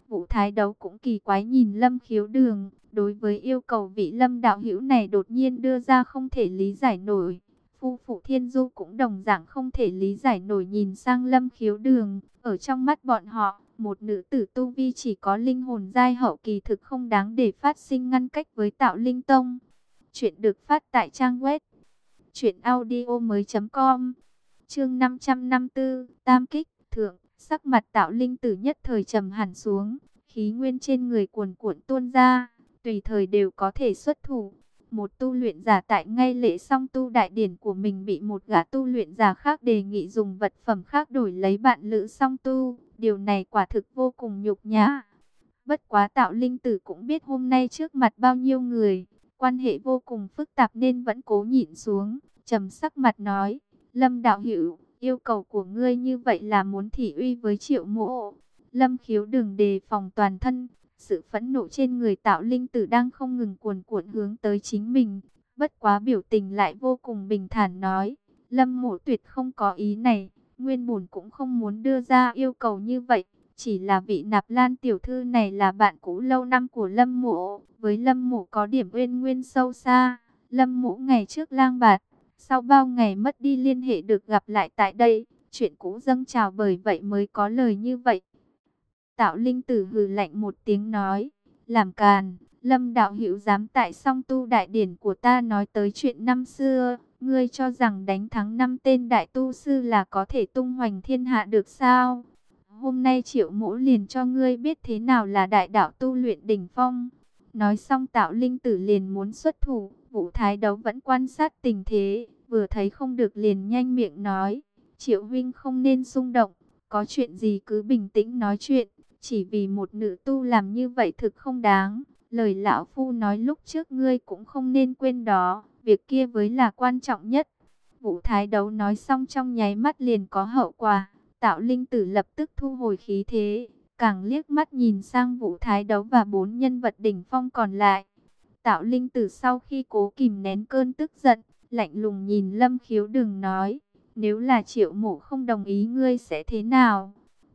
Vũ Thái Đấu cũng kỳ quái nhìn Lâm Khiếu Đường, đối với yêu cầu vị Lâm đạo hữu này đột nhiên đưa ra không thể lý giải nổi. Phu Phụ Thiên Du cũng đồng dạng không thể lý giải nổi nhìn sang Lâm Khiếu Đường, ở trong mắt bọn họ, một nữ tử tu vi chỉ có linh hồn giai hậu kỳ thực không đáng để phát sinh ngăn cách với tạo linh tông. Chuyện được phát tại trang web truyệnaudiomoi.com. Chương 554, Tam kích, thượng Sắc mặt tạo linh tử nhất thời trầm hẳn xuống, khí nguyên trên người cuồn cuộn tuôn ra, tùy thời đều có thể xuất thủ. Một tu luyện giả tại ngay lễ song tu đại điển của mình bị một gã tu luyện giả khác đề nghị dùng vật phẩm khác đổi lấy bạn lữ song tu. Điều này quả thực vô cùng nhục nhã. Bất quá tạo linh tử cũng biết hôm nay trước mặt bao nhiêu người, quan hệ vô cùng phức tạp nên vẫn cố nhịn xuống, trầm sắc mặt nói, Lâm đạo hữu Yêu cầu của ngươi như vậy là muốn thị uy với triệu mộ. Lâm khiếu đừng đề phòng toàn thân. Sự phẫn nộ trên người tạo linh tử đang không ngừng cuồn cuộn hướng tới chính mình. Bất quá biểu tình lại vô cùng bình thản nói. Lâm mộ tuyệt không có ý này. Nguyên bổn cũng không muốn đưa ra yêu cầu như vậy. Chỉ là vị nạp lan tiểu thư này là bạn cũ lâu năm của Lâm mộ. Với Lâm mộ có điểm uyên nguyên sâu xa. Lâm mộ ngày trước lang bạt sau bao ngày mất đi liên hệ được gặp lại tại đây, chuyện cũ dâng trào bởi vậy mới có lời như vậy. Tạo Linh Tử hừ lạnh một tiếng nói, làm càn, Lâm Đạo Hữu dám tại song tu đại điển của ta nói tới chuyện năm xưa, ngươi cho rằng đánh thắng năm tên đại tu sư là có thể tung hoành thiên hạ được sao? Hôm nay triệu mũ liền cho ngươi biết thế nào là đại đạo tu luyện đỉnh phong. Nói xong tạo linh tử liền muốn xuất thủ, vũ thái đấu vẫn quan sát tình thế, vừa thấy không được liền nhanh miệng nói, triệu huynh không nên xung động, có chuyện gì cứ bình tĩnh nói chuyện, chỉ vì một nữ tu làm như vậy thực không đáng. Lời lão phu nói lúc trước ngươi cũng không nên quên đó, việc kia với là quan trọng nhất. Vũ thái đấu nói xong trong nháy mắt liền có hậu quả, tạo linh tử lập tức thu hồi khí thế, càng liếc mắt nhìn sang vũ thái đấu và bốn nhân vật đỉnh phong còn lại. Tạo linh tử sau khi cố kìm nén cơn tức giận, lạnh lùng nhìn lâm khiếu đừng nói, nếu là triệu mộ không đồng ý ngươi sẽ thế nào?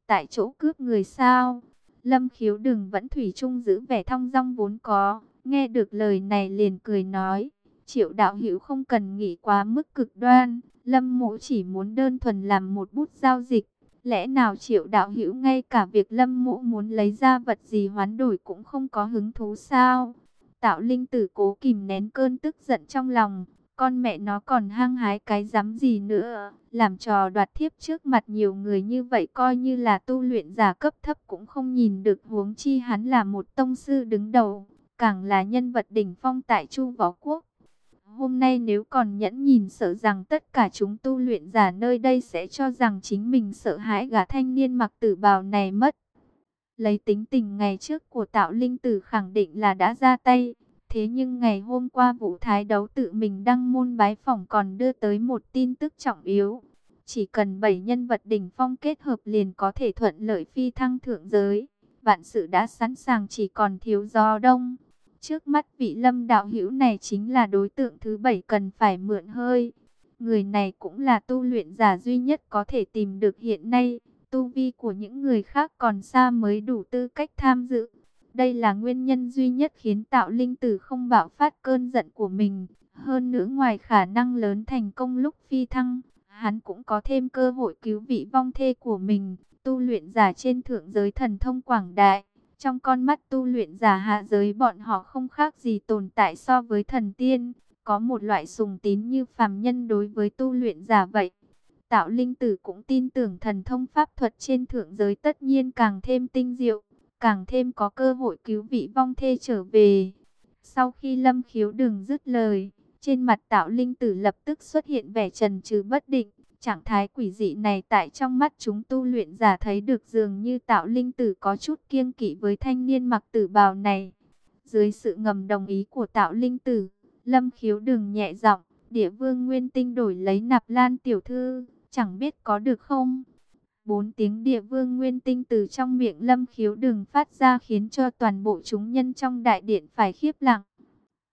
Tại chỗ cướp người sao? Lâm khiếu đừng vẫn thủy chung giữ vẻ thong dong vốn có, nghe được lời này liền cười nói, triệu đạo hữu không cần nghĩ quá mức cực đoan, lâm mộ chỉ muốn đơn thuần làm một bút giao dịch, lẽ nào triệu đạo hữu ngay cả việc lâm mộ muốn lấy ra vật gì hoán đổi cũng không có hứng thú sao? Tạo linh tử cố kìm nén cơn tức giận trong lòng, con mẹ nó còn hăng hái cái dám gì nữa, làm trò đoạt thiếp trước mặt nhiều người như vậy coi như là tu luyện giả cấp thấp cũng không nhìn được huống chi hắn là một tông sư đứng đầu, càng là nhân vật đỉnh phong tại Chu Võ Quốc. Hôm nay nếu còn nhẫn nhìn sợ rằng tất cả chúng tu luyện giả nơi đây sẽ cho rằng chính mình sợ hãi gã thanh niên mặc tử bào này mất. Lấy tính tình ngày trước của tạo linh tử khẳng định là đã ra tay. Thế nhưng ngày hôm qua vụ thái đấu tự mình đăng môn bái phỏng còn đưa tới một tin tức trọng yếu. Chỉ cần 7 nhân vật đỉnh phong kết hợp liền có thể thuận lợi phi thăng thượng giới. Vạn sự đã sẵn sàng chỉ còn thiếu gió đông. Trước mắt vị lâm đạo hữu này chính là đối tượng thứ bảy cần phải mượn hơi. Người này cũng là tu luyện giả duy nhất có thể tìm được hiện nay. Tu vi của những người khác còn xa mới đủ tư cách tham dự. Đây là nguyên nhân duy nhất khiến tạo linh tử không bạo phát cơn giận của mình. Hơn nữa ngoài khả năng lớn thành công lúc phi thăng, hắn cũng có thêm cơ hội cứu vị vong thê của mình. Tu luyện giả trên thượng giới thần thông quảng đại. Trong con mắt tu luyện giả hạ giới bọn họ không khác gì tồn tại so với thần tiên. Có một loại sùng tín như phàm nhân đối với tu luyện giả vậy. Tạo linh tử cũng tin tưởng thần thông pháp thuật trên thượng giới tất nhiên càng thêm tinh diệu, càng thêm có cơ hội cứu vị vong thê trở về. Sau khi lâm khiếu đừng dứt lời, trên mặt tạo linh tử lập tức xuất hiện vẻ trần trừ bất định. Trạng thái quỷ dị này tại trong mắt chúng tu luyện giả thấy được dường như tạo linh tử có chút kiêng kỵ với thanh niên mặc tử bào này. Dưới sự ngầm đồng ý của tạo linh tử, lâm khiếu đừng nhẹ giọng, địa vương nguyên tinh đổi lấy nạp lan tiểu thư, chẳng biết có được không? Bốn tiếng địa vương nguyên tinh từ trong miệng lâm khiếu đừng phát ra khiến cho toàn bộ chúng nhân trong đại điện phải khiếp lặng.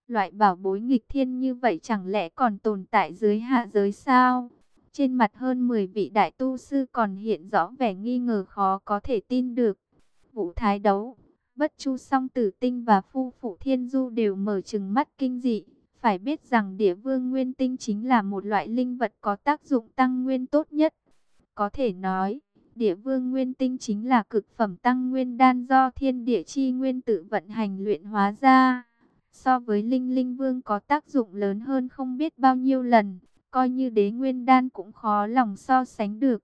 Loại bảo bối nghịch thiên như vậy chẳng lẽ còn tồn tại dưới hạ giới sao? Trên mặt hơn 10 vị đại tu sư còn hiện rõ vẻ nghi ngờ khó có thể tin được. Vũ thái đấu, bất chu song tử tinh và phu phụ thiên du đều mở trừng mắt kinh dị. Phải biết rằng địa vương nguyên tinh chính là một loại linh vật có tác dụng tăng nguyên tốt nhất. Có thể nói, địa vương nguyên tinh chính là cực phẩm tăng nguyên đan do thiên địa chi nguyên tự vận hành luyện hóa ra. So với linh linh vương có tác dụng lớn hơn không biết bao nhiêu lần, coi như đế nguyên đan cũng khó lòng so sánh được.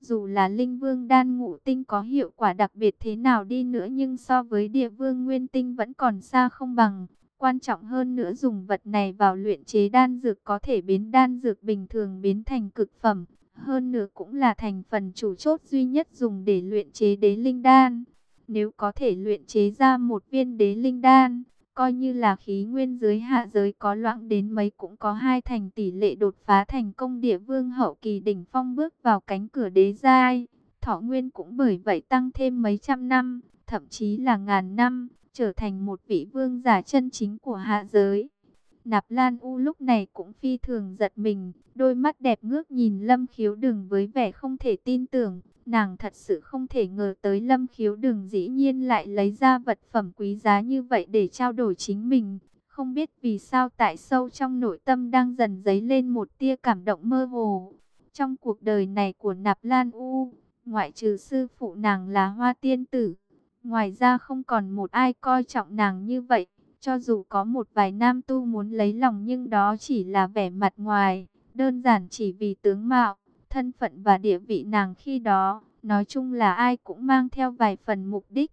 Dù là linh vương đan ngũ tinh có hiệu quả đặc biệt thế nào đi nữa nhưng so với địa vương nguyên tinh vẫn còn xa không bằng. Quan trọng hơn nữa dùng vật này vào luyện chế đan dược có thể biến đan dược bình thường biến thành cực phẩm. Hơn nữa cũng là thành phần chủ chốt duy nhất dùng để luyện chế đế linh đan. Nếu có thể luyện chế ra một viên đế linh đan, coi như là khí nguyên dưới hạ giới có loãng đến mấy cũng có hai thành tỷ lệ đột phá thành công địa vương hậu kỳ đỉnh phong bước vào cánh cửa đế giai. Thọ nguyên cũng bởi vậy tăng thêm mấy trăm năm, thậm chí là ngàn năm trở thành một vị vương giả chân chính của hạ giới. Nạp Lan U lúc này cũng phi thường giật mình, đôi mắt đẹp ngước nhìn Lâm Khiếu Đừng với vẻ không thể tin tưởng. Nàng thật sự không thể ngờ tới Lâm Khiếu Đừng dĩ nhiên lại lấy ra vật phẩm quý giá như vậy để trao đổi chính mình. Không biết vì sao tại sâu trong nội tâm đang dần dấy lên một tia cảm động mơ hồ. Trong cuộc đời này của Nạp Lan U, ngoại trừ sư phụ nàng là Hoa Tiên Tử, Ngoài ra không còn một ai coi trọng nàng như vậy. Cho dù có một vài nam tu muốn lấy lòng nhưng đó chỉ là vẻ mặt ngoài. Đơn giản chỉ vì tướng mạo, thân phận và địa vị nàng khi đó. Nói chung là ai cũng mang theo vài phần mục đích.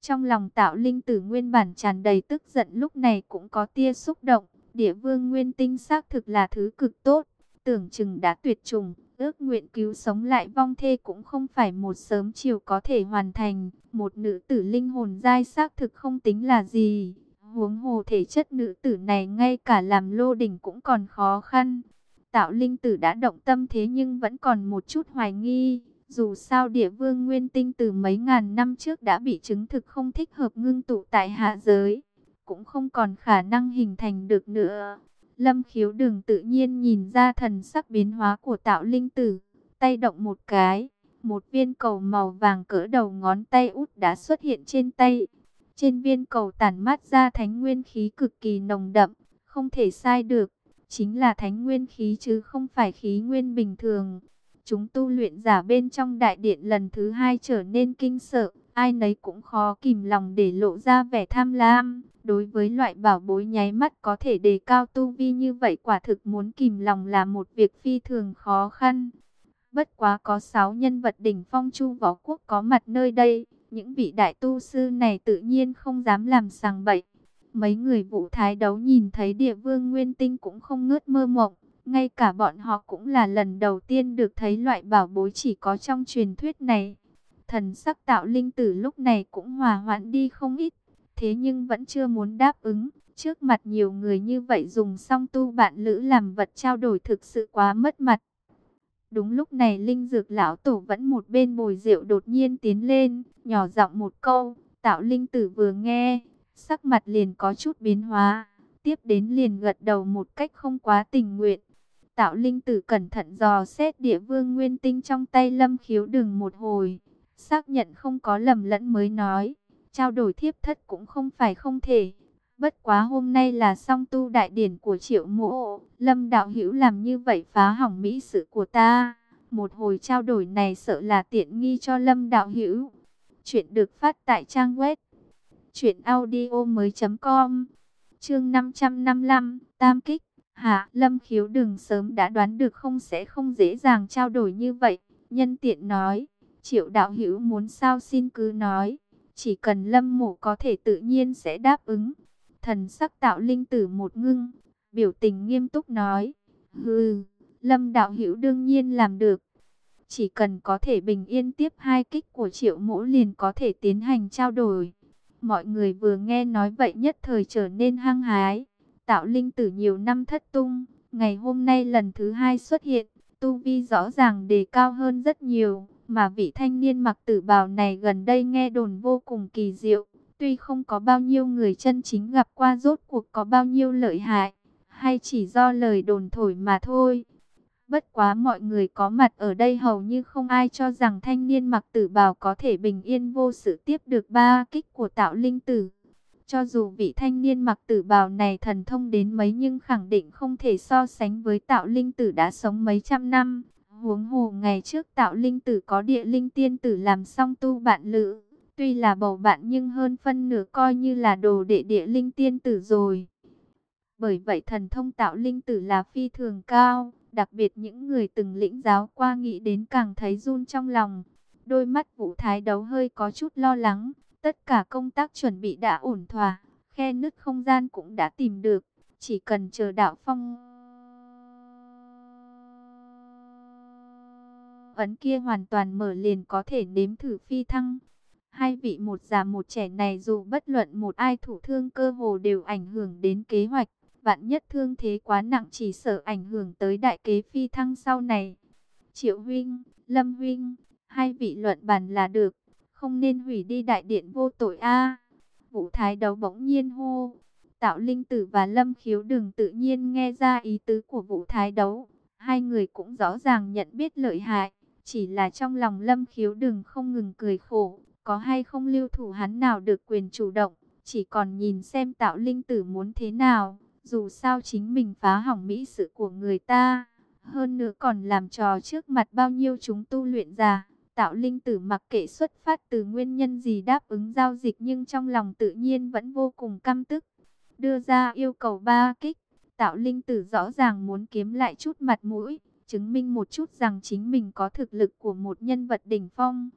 Trong lòng tạo linh tử nguyên bản tràn đầy tức giận lúc này cũng có tia xúc động. Địa vương nguyên tinh xác thực là thứ cực tốt. Tưởng chừng đã tuyệt trùng, ước nguyện cứu sống lại vong thê cũng không phải một sớm chiều có thể hoàn thành. Một nữ tử linh hồn dai xác thực không tính là gì. Huống hồ thể chất nữ tử này ngay cả làm lô đỉnh cũng còn khó khăn. Tạo linh tử đã động tâm thế nhưng vẫn còn một chút hoài nghi. Dù sao địa vương nguyên tinh từ mấy ngàn năm trước đã bị chứng thực không thích hợp ngưng tụ tại hạ giới. Cũng không còn khả năng hình thành được nữa. Lâm khiếu đường tự nhiên nhìn ra thần sắc biến hóa của tạo linh tử. Tay động một cái, một viên cầu màu vàng cỡ đầu ngón tay út đã xuất hiện trên tay. Trên viên cầu tản mát ra thánh nguyên khí cực kỳ nồng đậm, không thể sai được. Chính là thánh nguyên khí chứ không phải khí nguyên bình thường. Chúng tu luyện giả bên trong đại điện lần thứ hai trở nên kinh sợ, ai nấy cũng khó kìm lòng để lộ ra vẻ tham lam. Đối với loại bảo bối nháy mắt có thể đề cao tu vi như vậy quả thực muốn kìm lòng là một việc phi thường khó khăn. Bất quá có 6 nhân vật đỉnh phong chu võ quốc có mặt nơi đây, những vị đại tu sư này tự nhiên không dám làm sàng bậy. Mấy người vũ thái đấu nhìn thấy địa vương nguyên tinh cũng không ngớt mơ mộng, ngay cả bọn họ cũng là lần đầu tiên được thấy loại bảo bối chỉ có trong truyền thuyết này. Thần sắc tạo linh tử lúc này cũng hòa hoãn đi không ít, thế nhưng vẫn chưa muốn đáp ứng. Trước mặt nhiều người như vậy dùng song tu bạn lữ làm vật trao đổi thực sự quá mất mặt. Đúng lúc này Linh Dược Lão Tổ vẫn một bên bồi rượu đột nhiên tiến lên, nhỏ giọng một câu, tạo Linh Tử vừa nghe, sắc mặt liền có chút biến hóa, tiếp đến liền gật đầu một cách không quá tình nguyện. Tạo linh tử cẩn thận dò xét địa vương nguyên tinh trong tay lâm khiếu đừng một hồi. Xác nhận không có lầm lẫn mới nói. Trao đổi thiếp thất cũng không phải không thể. Bất quá hôm nay là song tu đại điển của triệu mộ. Lâm đạo hữu làm như vậy phá hỏng mỹ sự của ta. Một hồi trao đổi này sợ là tiện nghi cho lâm đạo hữu. Chuyện được phát tại trang web. Chuyện audio mới.com Chương 555 Tam Kích Hạ Lâm khiếu đừng sớm đã đoán được không sẽ không dễ dàng trao đổi như vậy. Nhân tiện nói, triệu đạo hữu muốn sao xin cứ nói. Chỉ cần lâm mộ có thể tự nhiên sẽ đáp ứng. Thần sắc tạo linh tử một ngưng, biểu tình nghiêm túc nói. Hừ, lâm đạo hữu đương nhiên làm được. Chỉ cần có thể bình yên tiếp hai kích của triệu mũ liền có thể tiến hành trao đổi. Mọi người vừa nghe nói vậy nhất thời trở nên hăng hái. Tạo linh tử nhiều năm thất tung, ngày hôm nay lần thứ hai xuất hiện, tu vi rõ ràng đề cao hơn rất nhiều. Mà vị thanh niên mặc tử bào này gần đây nghe đồn vô cùng kỳ diệu. Tuy không có bao nhiêu người chân chính gặp qua rốt cuộc có bao nhiêu lợi hại, hay chỉ do lời đồn thổi mà thôi. Bất quá mọi người có mặt ở đây hầu như không ai cho rằng thanh niên mặc tử bào có thể bình yên vô sự tiếp được ba kích của tạo linh tử. Cho dù vị thanh niên mặc tử bào này thần thông đến mấy nhưng khẳng định không thể so sánh với tạo linh tử đã sống mấy trăm năm. Huống hồ ngày trước tạo linh tử có địa linh tiên tử làm song tu bạn lữ. Tuy là bầu bạn nhưng hơn phân nửa coi như là đồ đệ địa linh tiên tử rồi. Bởi vậy thần thông tạo linh tử là phi thường cao. Đặc biệt những người từng lĩnh giáo qua nghĩ đến càng thấy run trong lòng. Đôi mắt vũ thái đấu hơi có chút lo lắng. Tất cả công tác chuẩn bị đã ổn thỏa. Khe nứt không gian cũng đã tìm được. Chỉ cần chờ đạo phong... Ấn kia hoàn toàn mở liền có thể nếm thử phi thăng. Hai vị một già một trẻ này dù bất luận một ai thủ thương cơ hồ đều ảnh hưởng đến kế hoạch. Vạn nhất thương thế quá nặng chỉ sợ ảnh hưởng tới đại kế phi thăng sau này. Triệu huynh, Lâm huynh, hai vị luận bàn là được, không nên hủy đi đại điện vô tội a. Vũ Thái đấu bỗng nhiên hô. Tạo Linh Tử và Lâm Khiếu đừng tự nhiên nghe ra ý tứ của Vũ Thái đấu. Hai người cũng rõ ràng nhận biết lợi hại. Chỉ là trong lòng Lâm Khiếu đừng không ngừng cười khổ. Có hay không lưu thủ hắn nào được quyền chủ động. Chỉ còn nhìn xem Tạo Linh Tử muốn thế nào. Dù sao chính mình phá hỏng mỹ sự của người ta, hơn nữa còn làm trò trước mặt bao nhiêu chúng tu luyện giả. Tạo linh tử mặc kệ xuất phát từ nguyên nhân gì đáp ứng giao dịch nhưng trong lòng tự nhiên vẫn vô cùng căm tức. Đưa ra yêu cầu ba kích, tạo linh tử rõ ràng muốn kiếm lại chút mặt mũi, chứng minh một chút rằng chính mình có thực lực của một nhân vật đỉnh phong.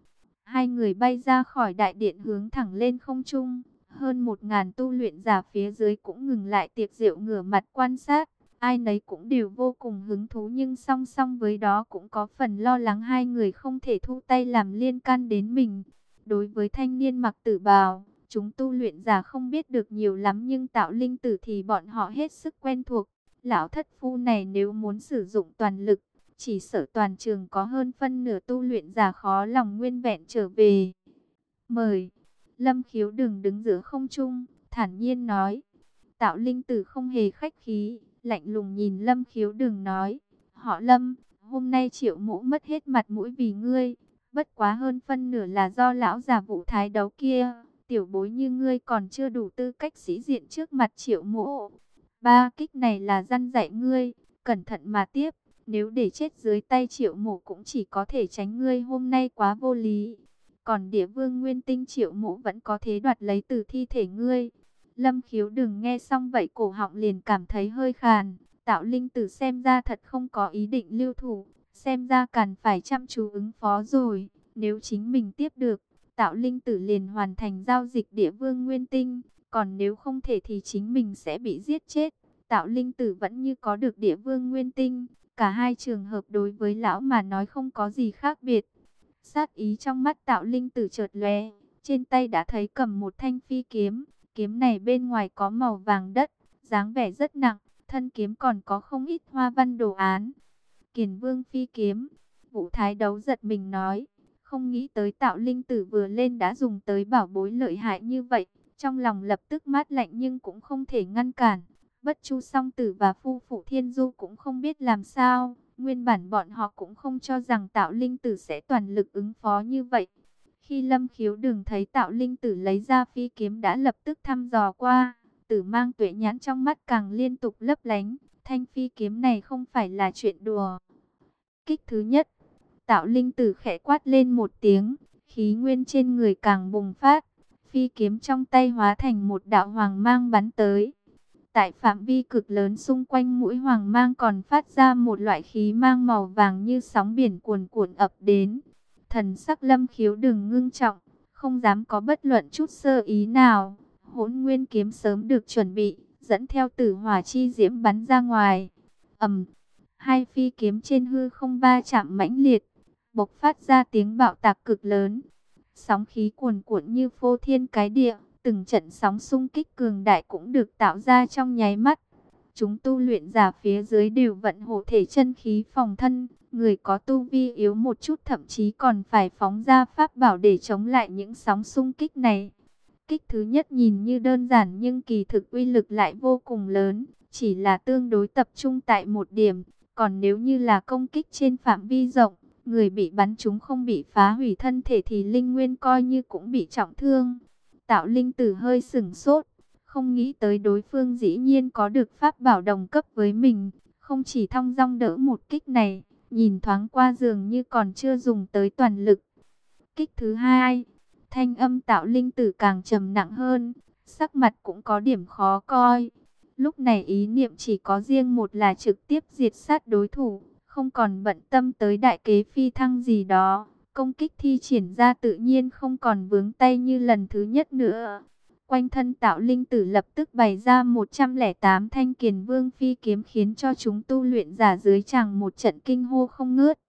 Hai người bay ra khỏi đại điện hướng thẳng lên không trung. Hơn một ngàn tu luyện giả phía dưới cũng ngừng lại tiệc rượu ngửa mặt quan sát. Ai nấy cũng đều vô cùng hứng thú nhưng song song với đó cũng có phần lo lắng hai người không thể thu tay làm liên can đến mình. Đối với thanh niên mặc tử bào, chúng tu luyện giả không biết được nhiều lắm nhưng tạo linh tử thì bọn họ hết sức quen thuộc. Lão thất phu này nếu muốn sử dụng toàn lực, chỉ sợ toàn trường có hơn phân nửa tu luyện giả khó lòng nguyên vẹn trở về. Mời! Lâm khiếu đừng đứng giữa không trung, thản nhiên nói. Tạo linh tử không hề khách khí, lạnh lùng nhìn lâm khiếu đừng nói. Họ lâm, hôm nay triệu mũ mất hết mặt mũi vì ngươi. Bất quá hơn phân nửa là do lão già vụ thái đấu kia. Tiểu bối như ngươi còn chưa đủ tư cách sĩ diện trước mặt triệu mũ. Ba kích này là răn dạy ngươi, cẩn thận mà tiếp. Nếu để chết dưới tay triệu mộ cũng chỉ có thể tránh ngươi hôm nay quá vô lý. Còn địa vương nguyên tinh triệu mộ vẫn có thế đoạt lấy từ thi thể ngươi. Lâm khiếu đừng nghe xong vậy cổ họng liền cảm thấy hơi khàn. Tạo linh tử xem ra thật không có ý định lưu thủ. Xem ra cần phải chăm chú ứng phó rồi. Nếu chính mình tiếp được, tạo linh tử liền hoàn thành giao dịch địa vương nguyên tinh. Còn nếu không thể thì chính mình sẽ bị giết chết. Tạo linh tử vẫn như có được địa vương nguyên tinh. Cả hai trường hợp đối với lão mà nói không có gì khác biệt. Sát ý trong mắt tạo linh tử chợt lóe, trên tay đã thấy cầm một thanh phi kiếm. Kiếm này bên ngoài có màu vàng đất, dáng vẻ rất nặng, thân kiếm còn có không ít hoa văn đồ án. Kiền vương phi kiếm, vũ thái đấu giật mình nói, không nghĩ tới tạo linh tử vừa lên đã dùng tới bảo bối lợi hại như vậy. Trong lòng lập tức mát lạnh nhưng cũng không thể ngăn cản. Bất Chu Song Tử và Phu Phụ Thiên Du cũng không biết làm sao. Nguyên bản bọn họ cũng không cho rằng tạo linh tử sẽ toàn lực ứng phó như vậy. Khi Lâm Khiếu đường thấy tạo linh tử lấy ra phi kiếm đã lập tức thăm dò qua. Tử mang tuệ nhãn trong mắt càng liên tục lấp lánh. Thanh phi kiếm này không phải là chuyện đùa. Kích thứ nhất, tạo linh tử khẽ quát lên một tiếng. Khí nguyên trên người càng bùng phát. Phi kiếm trong tay hóa thành một đạo hoàng mang bắn tới. Tại phạm vi cực lớn xung quanh mũi hoàng mang còn phát ra một loại khí mang màu vàng như sóng biển cuồn cuộn ập đến. Thần sắc lâm khiếu đừng ngưng trọng, không dám có bất luận chút sơ ý nào. Hỗn nguyên kiếm sớm được chuẩn bị, dẫn theo tử hỏa chi diễm bắn ra ngoài. ầm, hai phi kiếm trên hư không ba chạm mãnh liệt, bộc phát ra tiếng bạo tạc cực lớn. Sóng khí cuồn cuộn như phô thiên cái địa, từng trận sóng xung kích cường đại cũng được tạo ra trong nháy mắt. Chúng tu luyện giả phía dưới đều vận hộ thể chân khí phòng thân, người có tu vi yếu một chút thậm chí còn phải phóng ra pháp bảo để chống lại những sóng xung kích này. Kích thứ nhất nhìn như đơn giản nhưng kỳ thực uy lực lại vô cùng lớn, chỉ là tương đối tập trung tại một điểm, còn nếu như là công kích trên phạm vi rộng, người bị bắn chúng không bị phá hủy thân thể thì linh nguyên coi như cũng bị trọng thương. Tạo linh tử hơi sửng sốt, không nghĩ tới đối phương dĩ nhiên có được pháp bảo đồng cấp với mình, không chỉ thong dong đỡ một kích này, nhìn thoáng qua dường như còn chưa dùng tới toàn lực. Kích thứ hai, thanh âm tạo linh tử càng trầm nặng hơn, sắc mặt cũng có điểm khó coi. Lúc này ý niệm chỉ có riêng một là trực tiếp diệt sát đối thủ, không còn bận tâm tới đại kế phi thăng gì đó. Công kích thi triển ra tự nhiên không còn vướng tay như lần thứ nhất nữa. Quanh thân tạo linh tử lập tức bày ra 108 thanh kiền vương phi kiếm khiến cho chúng tu luyện giả dưới chẳng một trận kinh hô không ngớt.